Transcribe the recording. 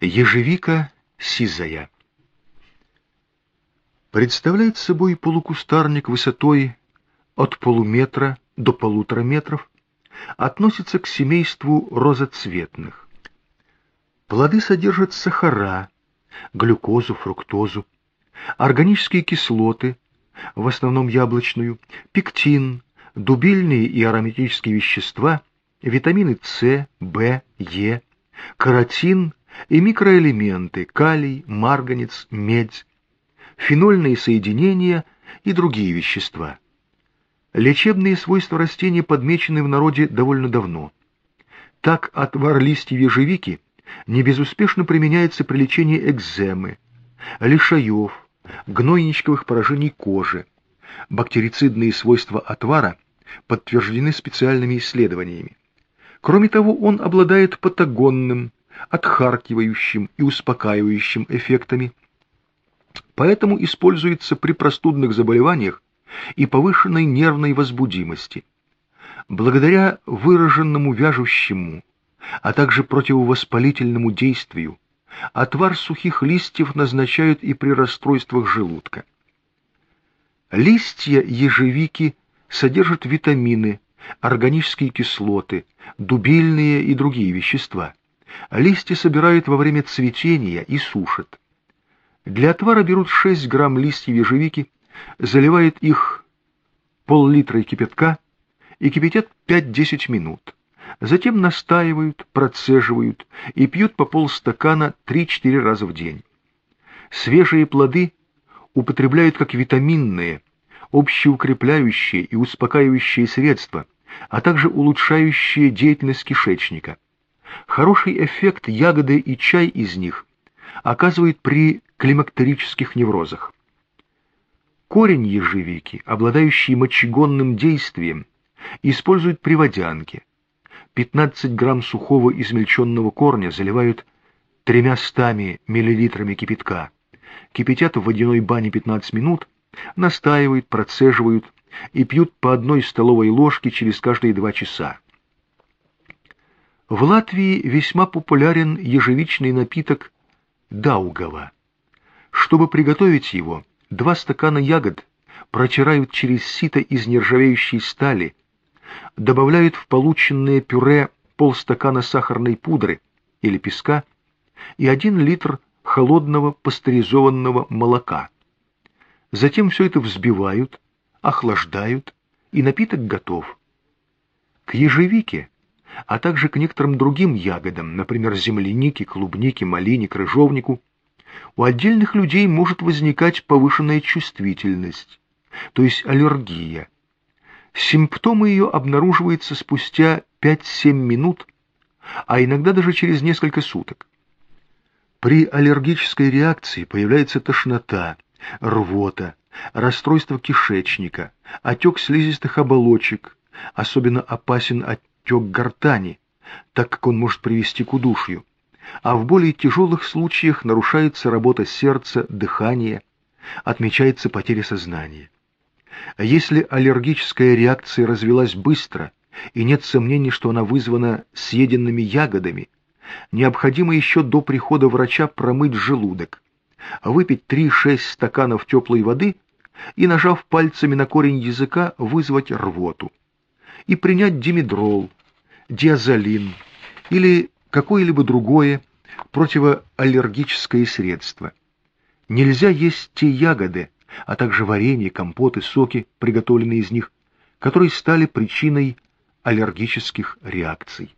Ежевика сизая представляет собой полукустарник высотой от полуметра до полутора метров, относится к семейству розоцветных. Плоды содержат сахара, глюкозу, фруктозу, органические кислоты, в основном яблочную, пектин, дубильные и ароматические вещества, витамины С, В, Е, каротин и микроэлементы калий, марганец, медь, фенольные соединения и другие вещества. Лечебные свойства растения подмечены в народе довольно давно. Так отвар листьев ежевики не безуспешно применяется при лечении экземы, лишаев, гнойничковых поражений кожи. Бактерицидные свойства отвара подтверждены специальными исследованиями. Кроме того, он обладает патагонным, отхаркивающим и успокаивающим эффектами, поэтому используется при простудных заболеваниях и повышенной нервной возбудимости. Благодаря выраженному вяжущему, а также противовоспалительному действию, отвар сухих листьев назначают и при расстройствах желудка. Листья ежевики содержат витамины, органические кислоты, дубильные и другие вещества. Листья собирают во время цветения и сушат. Для отвара берут 6 грамм листьев ежевики, заливают их пол-литра кипятка и кипятят 5-10 минут. Затем настаивают, процеживают и пьют по полстакана 3-4 раза в день. Свежие плоды употребляют как витаминные, общеукрепляющие и успокаивающие средства, а также улучшающие деятельность кишечника. Хороший эффект ягоды и чай из них оказывает при климактерических неврозах. Корень ежевики, обладающий мочегонным действием, используют при водянке. 15 грамм сухого измельченного корня заливают 300 миллилитрами кипятка, кипятят в водяной бане 15 минут, настаивают, процеживают и пьют по одной столовой ложке через каждые два часа. В Латвии весьма популярен ежевичный напиток даугава. Чтобы приготовить его, два стакана ягод протирают через сито из нержавеющей стали, добавляют в полученное пюре полстакана сахарной пудры или песка и один литр холодного пастеризованного молока. Затем все это взбивают, охлаждают, и напиток готов. К ежевике, а также к некоторым другим ягодам, например, землянике, клубнике, малине, крыжовнику, у отдельных людей может возникать повышенная чувствительность, то есть аллергия. Симптомы ее обнаруживаются спустя 5-7 минут, а иногда даже через несколько суток. При аллергической реакции появляется тошнота, рвота, расстройство кишечника, отек слизистых оболочек, особенно опасен отек гортани, так как он может привести к удушью а в более тяжелых случаях нарушается работа сердца, дыхания, отмечается потеря сознания. Если аллергическая реакция развилась быстро, и нет сомнений, что она вызвана съеденными ягодами, необходимо еще до прихода врача промыть желудок, выпить 3-6 стаканов теплой воды и, нажав пальцами на корень языка, вызвать рвоту, и принять димедрол, диазолин или какое-либо другое противоаллергическое средство. Нельзя есть те ягоды, а также варенье, компоты, соки, приготовленные из них, которые стали причиной аллергических реакций.